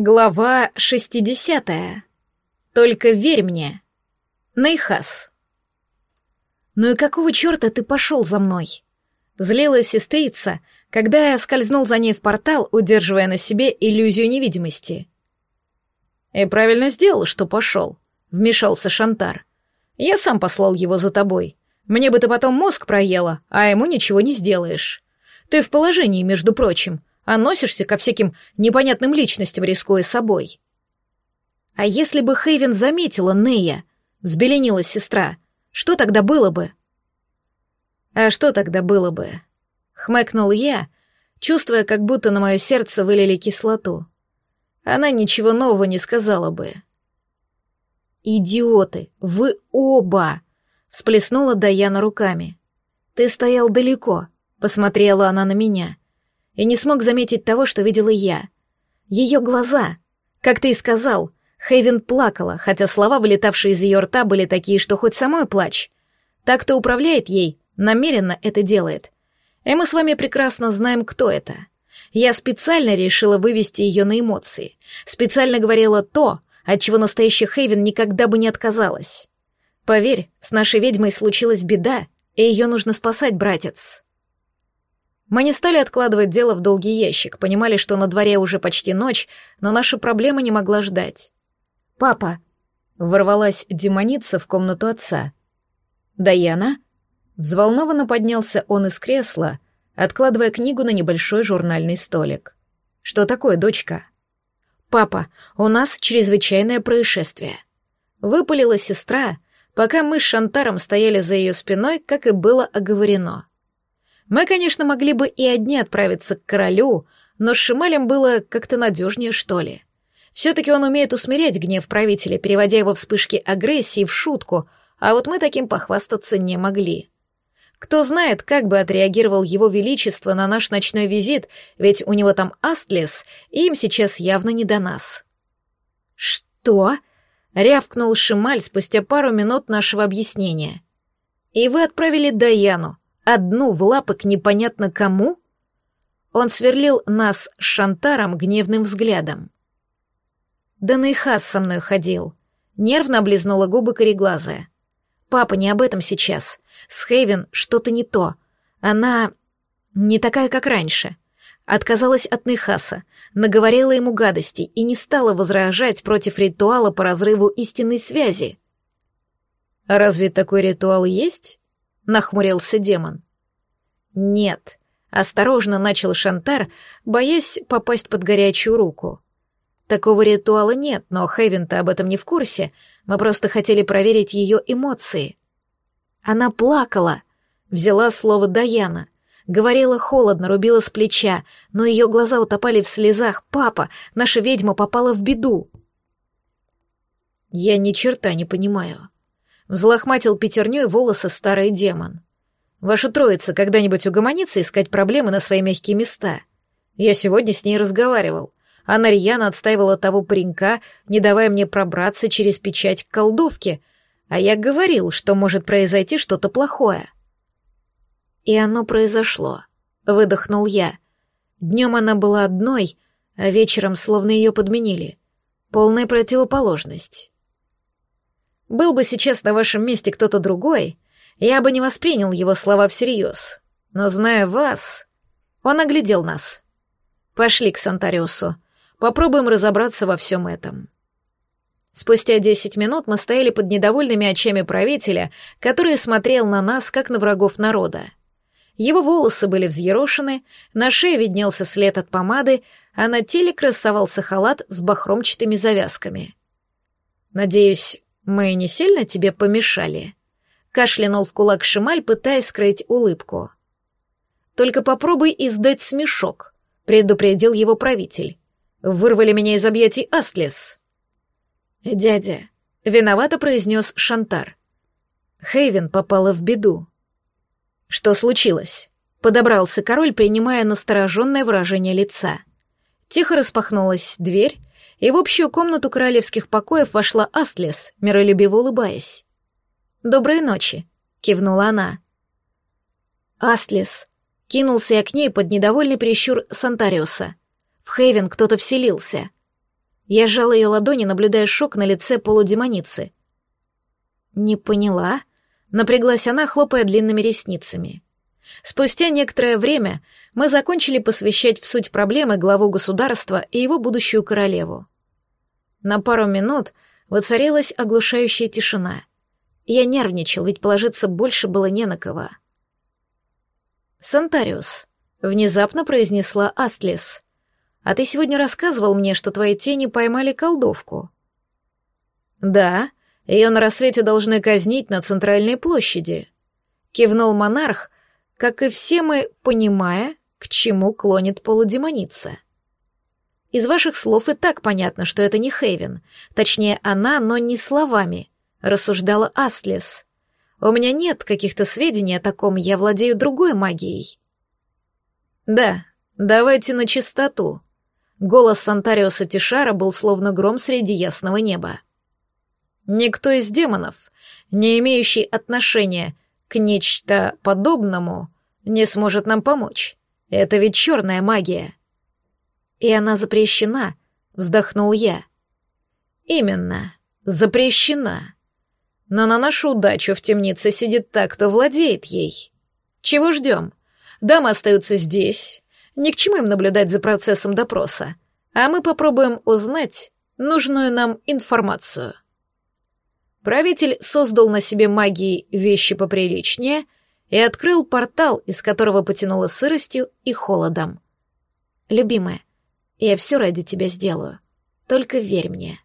Глава 60. Только верь мне. Нейхас. «Ну и какого черта ты пошел за мной?» Злилась сестрица, когда я скользнул за ней в портал, удерживая на себе иллюзию невидимости. «И правильно сделал, что пошел», — вмешался Шантар. «Я сам послал его за тобой. Мне бы ты потом мозг проела, а ему ничего не сделаешь. Ты в положении, между прочим, а носишься ко всяким непонятным личностям, рискуя собой. А если бы Хейвен заметила Нея, взбеленилась сестра, что тогда было бы? А что тогда было бы? Хмыкнул я, чувствуя, как будто на мое сердце вылили кислоту. Она ничего нового не сказала бы. «Идиоты, вы оба!» — всплеснула Даяна руками. «Ты стоял далеко», — посмотрела она на меня и не смог заметить того, что видела я. Ее глаза. Как ты и сказал, Хейвен плакала, хотя слова, вылетавшие из ее рта, были такие, что хоть самой плачь. Так, кто управляет ей, намеренно это делает. И мы с вами прекрасно знаем, кто это. Я специально решила вывести ее на эмоции. Специально говорила то, от чего настоящий Хейвен никогда бы не отказалась. Поверь, с нашей ведьмой случилась беда, и ее нужно спасать, братец. Мы не стали откладывать дело в долгий ящик, понимали, что на дворе уже почти ночь, но наша проблема не могла ждать. «Папа!» — ворвалась демоница в комнату отца. «Даяна?» Взволнованно поднялся он из кресла, откладывая книгу на небольшой журнальный столик. «Что такое, дочка?» «Папа, у нас чрезвычайное происшествие». Выпалила сестра, пока мы с Шантаром стояли за ее спиной, как и было оговорено. Мы, конечно, могли бы и одни отправиться к королю, но с Шималем было как-то надежнее, что ли. Все-таки он умеет усмирять гнев правителя, переводя его вспышки агрессии в шутку, а вот мы таким похвастаться не могли. Кто знает, как бы отреагировал его величество на наш ночной визит, ведь у него там Астлес, и им сейчас явно не до нас. «Что?» — рявкнул Шималь спустя пару минут нашего объяснения. «И вы отправили Даяну, одну в лапы к непонятно кому? Он сверлил нас с Шантаром гневным взглядом. Да Нейхас со мной ходил. Нервно облизнула губы кореглазая. Папа, не об этом сейчас. С Хейвен что-то не то. Она не такая, как раньше. Отказалась от Нейхаса, наговорила ему гадостей и не стала возражать против ритуала по разрыву истинной связи. «А разве такой ритуал есть?» Нахмурился демон. Нет, осторожно начал Шантар, боясь попасть под горячую руку. Такого ритуала нет, но Хевин-то об этом не в курсе. Мы просто хотели проверить ее эмоции. Она плакала, взяла слово Даяна. Говорила холодно, рубила с плеча, но ее глаза утопали в слезах. «Папа, наша ведьма попала в беду!» «Я ни черта не понимаю», Взлохматил пятерней волосы старый демон. «Ваша троица когда-нибудь угомонится искать проблемы на свои мягкие места? Я сегодня с ней разговаривал. Она рьяно отстаивала того паренька, не давая мне пробраться через печать к колдовке, а я говорил, что может произойти что-то плохое». И оно произошло. Выдохнул я. Днем она была одной, а вечером словно ее подменили. Полная противоположность. Был бы сейчас на вашем месте кто-то другой, я бы не воспринял его слова всерьез. Но зная вас, он оглядел нас. Пошли к Сантариусу. Попробуем разобраться во всем этом. Спустя десять минут мы стояли под недовольными очами правителя, который смотрел на нас, как на врагов народа. Его волосы были взъерошены, на шее виднелся след от помады, а на теле красовался халат с бахромчатыми завязками. Надеюсь, «Мы не сильно тебе помешали?» Кашлянул в кулак Шималь, пытаясь скрыть улыбку. «Только попробуй издать смешок», — предупредил его правитель. «Вырвали меня из объятий Астлес». «Дядя», — виновато произнес Шантар. Хейвен попала в беду. «Что случилось?» — подобрался король, принимая настороженное выражение лица. Тихо распахнулась дверь, и в общую комнату королевских покоев вошла Астлес, миролюбиво улыбаясь. «Доброй ночи», — кивнула она. «Астлес», — кинулся я к ней под недовольный прищур Сантариуса. «В Хейвен кто-то вселился». Я сжала ее ладони, наблюдая шок на лице полудемоницы. «Не поняла?» — напряглась она, хлопая длинными ресницами. Спустя некоторое время мы закончили посвящать в суть проблемы главу государства и его будущую королеву. На пару минут воцарилась оглушающая тишина. Я нервничал, ведь положиться больше было не на кого. «Сантариус», — внезапно произнесла Астлес, — «а ты сегодня рассказывал мне, что твои тени поймали колдовку». «Да, ее на рассвете должны казнить на центральной площади», — кивнул монарх, как и все мы, понимая, к чему клонит полудемоница. Из ваших слов и так понятно, что это не Хейвен. Точнее, она, но не словами, рассуждала Астлес. У меня нет каких-то сведений о таком, я владею другой магией. Да, давайте на чистоту. Голос Сантариуса Тишара был словно гром среди ясного неба. Никто из демонов, не имеющий отношения к нечто подобному, не сможет нам помочь. Это ведь черная магия. И она запрещена, вздохнул я. Именно, запрещена. Но на нашу удачу в темнице сидит так, кто владеет ей. Чего ждем? Дамы остаются здесь. Ни к чему им наблюдать за процессом допроса. А мы попробуем узнать нужную нам информацию. Правитель создал на себе магией вещи поприличнее и открыл портал, из которого потянуло сыростью и холодом. «Любимая, я все ради тебя сделаю. Только верь мне».